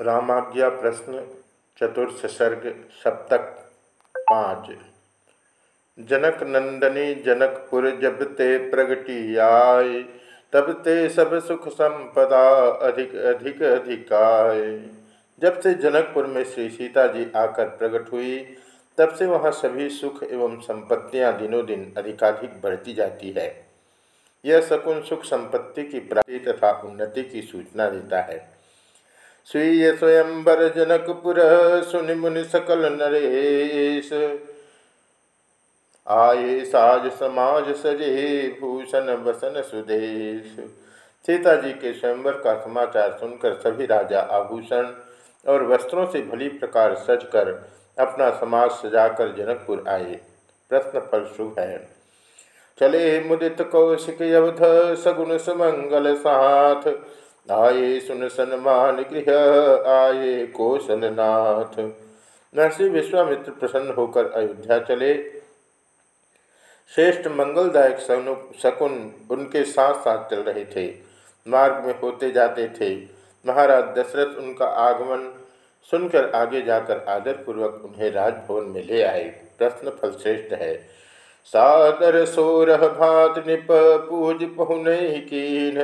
रामाज्ञा प्रश्न चतुर्थ सर्ग सप्तक पाँच। जनक नंदनी जनकपुर जब ते प्रगति आय, तब ते सब सुख संपदा अधिक अधिक अधिकाय। जब से जनकपुर में श्री सीता जी आकर प्रकट हुई, तब से वहाँ सभी सुख एवं संपत्तियाँ दिनों दिन अधिकाधिक बढ़ती जाती है। यह सकुन सुख संपत्ति की प्राप्ति तथा उन्नति की सूचना देता है। स्वीय स्वयंवर जनकपुर सुनि मुनि सकल नरेश आए साज समाज सजे भूषण बसन सुदेश। सीता जी के स्वयंवर का समाचार सुनकर सभी राजा आभूषण और वस्त्रों से भली प्रकार सज कर अपना समाज सजाकर जनकपुर आए। प्रश्न फल शुभ है। चले मुदित कौशिक अवध सगुण सुमंगल साथ। आए सुन सन्मान गृह, आए कौशलनाथ नरसिंह विश्वामित्र प्रसन्न होकर अयोध्या चले। श्रेष्ठ मंगलदायक शकुन उनके साथ साथ चल रहे थे। मार्ग में होते जाते थे। महाराज दशरथ उनका आगमन सुनकर आगे जाकर आदरपूर्वक उन्हें राजभवन में ले आए। प्रश्न फल श्रेष्ठ है, सादर सोरह भात निप पूज पहुन कीन।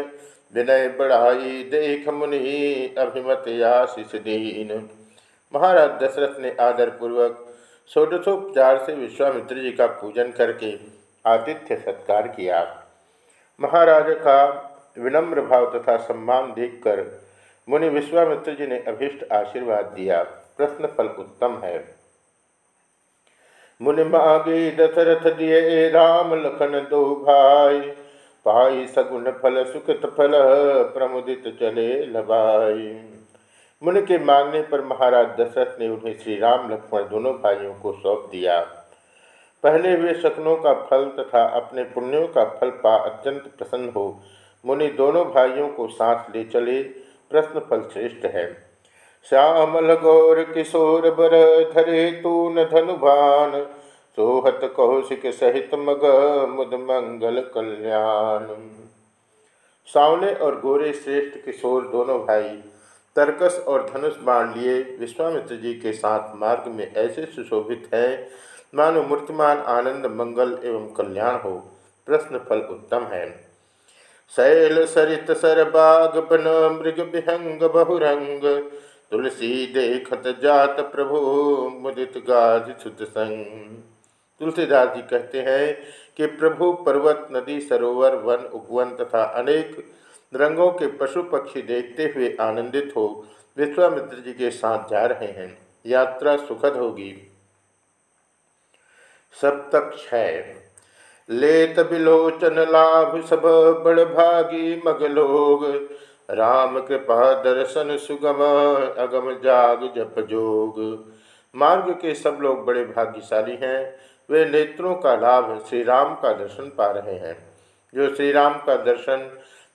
विनय बढ़ाई, देख मुनि अभिमत आशीष दीन। महाराज दशरथ ने आदर पूर्वक षोडशोपचार से विश्वामित्र जी का पूजन करके आतिथ्य सत्कार किया। महाराज का विनम्र भाव तथा सम्मान देखकर मुनि विश्वामित्र जी ने अभिष्ट आशीर्वाद दिया। प्रश्न फल उत्तम है। मुनि मागे दशरथ दिए, राम लखन दो भाई पाई सगुन फल सुखत फल प्रमुदित चले लबाई। मुनि के मांगने पर महाराज दशरथ ने उन्हें श्री राम, लक्ष्मण दोनों भाइयों को सौंप दिया। पहले वे शकुनों का फल तथा अपने पुण्यों का फल पा अत्यंत प्रसन्न हो, मुनि दोनों भाइयों को साथ ले चले। प्रश्न फल श्रेष्ठ है। श्यामल गौर किशोर बर धरे तू न धनुभान सोहत कौशिक सहित मग मुद मंगल कल्याण। सावले और गोरे श्रेष्ठ किशोर दोनों भाई, तर्कस और धनुष बाण लिए विश्वामित्र जी के साथ मार्ग में ऐसे सुशोभित है, मानो मूर्तिमान आनंद, मंगल एवं कल्याण हो, प्रश्न फल उत्तम है। शैल सरित सर बाग बन, मृग विहंग बहुरंग, तुलसी देखत जात प्रभु, मुदित गाज सुत संग। तुलसीदास जी कहते हैं कि प्रभु पर्वत, नदी, सरोवर, वन उपवन तथा अनेक रंगों के पशु पक्षी देखते हुए आनंदित हो विश्वामित्र जी के साथ जा रहे हैं। यात्रा सुखद होगी। सप्तक छय लेत बिलोचन लाभ सब बड़ भागी मगलोग राम कृपा दर्शन सुगम अगम जाग जप जोग। मार्ग के सब लोग बड़े भाग्यशाली हैं। वे नेत्रों का लाभ श्री राम का दर्शन पा रहे हैं। जो श्री राम का दर्शन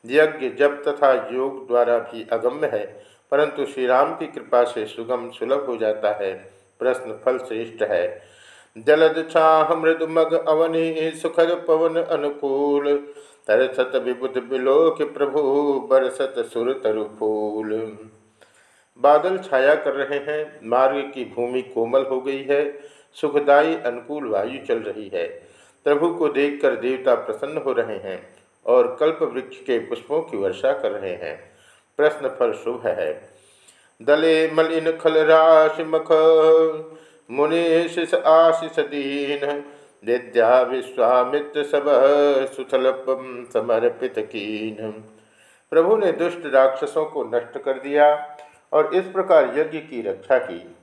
यज्ञ, जप तथा योग द्वारा भी अगम्य है, परंतु श्री राम की कृपा से सुगम सुलभ हो जाता है, प्रश्न फल श्रेष्ठ है। जलद छाह मृद मग अवनि, सुखद पवन अनुकूल, तरसत विबुध बिलोक प्रभु, बरसत सुर तरु फूल। बादल छाया कर रहे हैं, मार्ग की भूमि कोमल हो गई है सुखदायी अनुकूल वायु चल रही है। प्रभु को देखकर देवता प्रसन्न हो रहे हैं और कल्प वृक्ष के पुष्पों की वर्षा कर रहे हैं। प्रश्न फल शुभ है। दले मलिन खल राश मख मुनिशिष आशिष दीन, विद्या विश्वामित्र सब सुथल समर्पित कीन। प्रभु ने दुष्ट राक्षसों को नष्ट कर दिया और इस प्रकार यज्ञ की रक्षा की।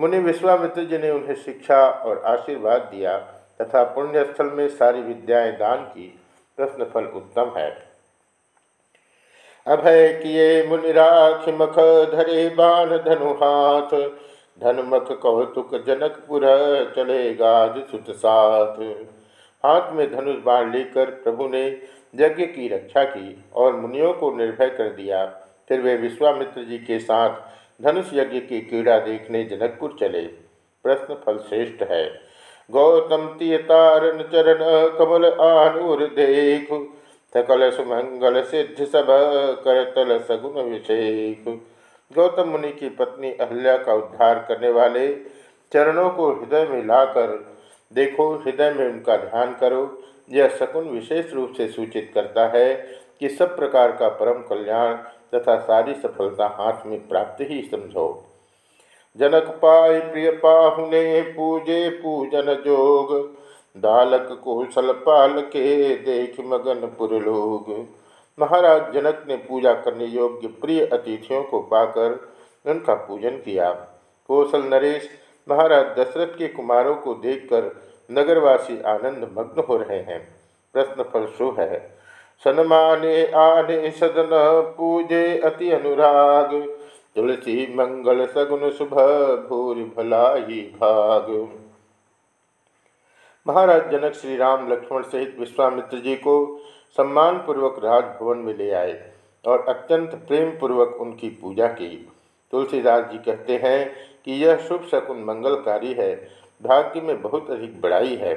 मुनि विश्वामित्र जी ने उन्हें शिक्षा और आशीर्वाद दिया तथा पुण्यस्थल में सारी विद्याएँ दान की। प्रश्न फल उत्तम है। अभय किए मुनिराख मख धरे बाण धनु हाथ। धनमख कौतुक जनकपुर चले गाज सुत साथ। हाथ में धनुष बाण लेकर प्रभु ने यज्ञ की रक्षा की और मुनियों को निर्भय कर दिया। फिर वे विश्वामित्र जी के साथ धनुष यज्ञ की क्रीड़ा देखने जनकपुर चले। प्रश्न फल श्रेष्ठ है। गौतम तीयतारन चरण, कमल आनूर देख। सकल सुमंगल सिद्ध सब करतल सगुन विषेक गौतम मुनि की पत्नी अहल्या का उद्धार करने वाले चरणों को हृदय में लाकर देखो, हृदय में उनका ध्यान करो। यह शकुन विशेष रूप से सूचित करता है कि सब प्रकार का परम कल्याण तथा सारी सफलता हाथ में प्राप्त ही समझो। जनक पाय प्रिय पाहुने, पूजे पूजन जोग। दालक कौशल पाल के देख मगन पुर लोग महाराज जनक ने पूजा करने योग्य प्रिय अतिथियों को पाकर उनका पूजन किया। कौशल नरेश, महाराज दशरथ के कुमारों को देखकर नगरवासी आनंद मग्न हो रहे हैं। प्रश्न फल शो है। सनमाने आने सदन पूजे अति अनुराग। तुलसी मंगल सगुन शुभ भूरि भला ही भाग। महाराज जनक श्री राम लक्ष्मण सहित विश्वामित्र जी को सम्मान पूर्वक राजभवन में ले आए और अत्यंत प्रेम पूर्वक उनकी पूजा की। तुलसीदास जी कहते हैं कि यह शुभ शकुन मंगलकारी है, भाग्य में बहुत अधिक बड़ाई है।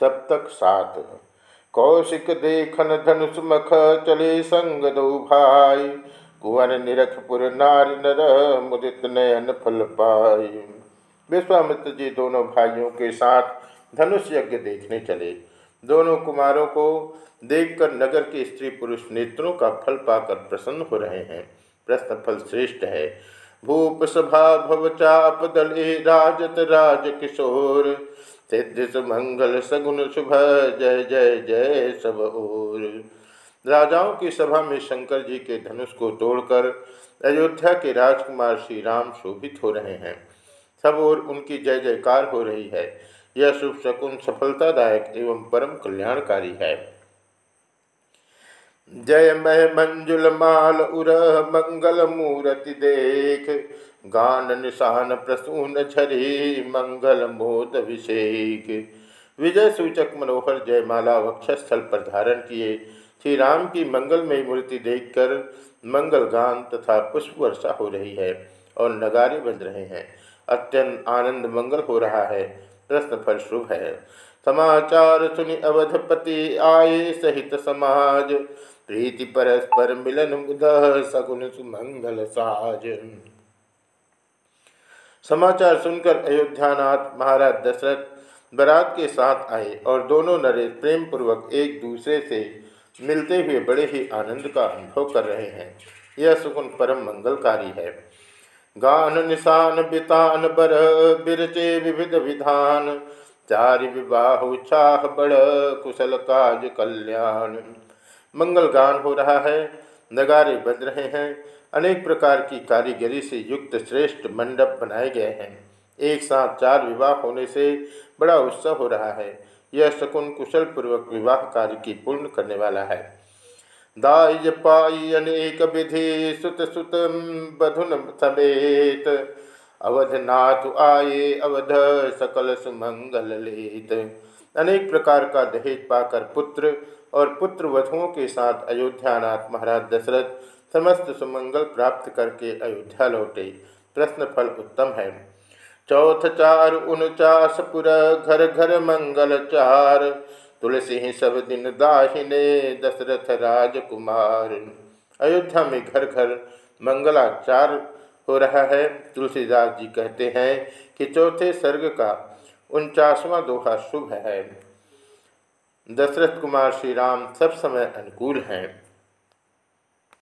सप्तक सात। कौशिक देखन धनुष मख चले संग दो भाई। कुंवर निरखपुर नार नर मुदित नयन फल पाई। विश्वामित्र जी दोनों भाइयों के साथ धनुष यज्ञ देखने चले। दोनों कुमारों को देखकर नगर के स्त्री पुरुष नेत्रों का फल पाकर प्रसन्न हो रहे हैं। प्रश्न फल श्रेष्ठ है। भूप सभा भव चाप दले राजत राज किशोर सिद्ध सुमंगल सगुन शुभ, जय जय जय, सब ओर। राजाओं की सभा में शंकर जी के धनुष को तोड़कर अयोध्या के राजकुमार श्री राम शोभित हो रहे हैं। सब ओर उनकी जय, जयकार हो रही है। यह शुभ शकुन सफलतादायक एवं परम कल्याणकारी है। जय मय मंजुल माल उर मंगल मूर्ति देख। गान निशान प्रसून झरी मंगल मोद अभिषेक विजय सूचक मनोहर जयमाला वक्षस्थल पर धारण किए। श्री राम की मंगलमय मूर्ति देखकर मंगल गान तथा पुष्प वर्षा हो रही है और नगारे बज रहे हैं। अत्यंत आनंद मंगल हो रहा है। प्रश्न फल शुभ है। समाचार सुनि अवधपति आए सहित समाज। प्रीति परस्पर मिलन मुद सगुन सुमंगल साज समाचार सुनकर अयोध्यानाथ महाराज दशरथ बरात के साथ आए और दोनों नरेश प्रेम पूर्वक एक दूसरे से मिलते हुए बड़े ही आनंद का अनुभव कर रहे हैं। यह सुकुन परम मंगलकारी है। गान निशान बितान बर बिरचे विविध विधान, चारि विवाह चाह बड़ कुशल काज कल्याण। मंगल गान हो रहा है। नगारे बज रहे हैं। अनेक प्रकार की कारीगरी से युक्त श्रेष्ठ मंडप बनाए गए हैं। एक साथ चार विवाह होने से बड़ा उत्सव हो रहा है। यह शकुन कुशल पूर्वक विवाह कार्य की पूर्ण करने वाला है। दाय पाई अनेक विधि सुत सुत बधुन समेत। अवधनाथ आए, अवध सकल सुमंगल लेत। अनेक प्रकार का दहेज पाकर पुत्र और पुत्र वधुओं के साथ अयोध्यानाथ महाराज दशरथ समस्त सुमंगल प्राप्त करके अयोध्या लौटे। प्रश्न फल उत्तम है। चौथ चार, उनचास पुर, घर घर मंगल चार। तुलसी सब दिन दाहिने, दशरथ राजकुमार। अयोध्या में घर घर मंगलाचार हो रहा है। तुलसीदास जी कहते हैं कि चौथे सर्ग का उनचासवां दोहा शुभ है। दशरथ कुमार श्री राम सब समय अनुकूल हैं।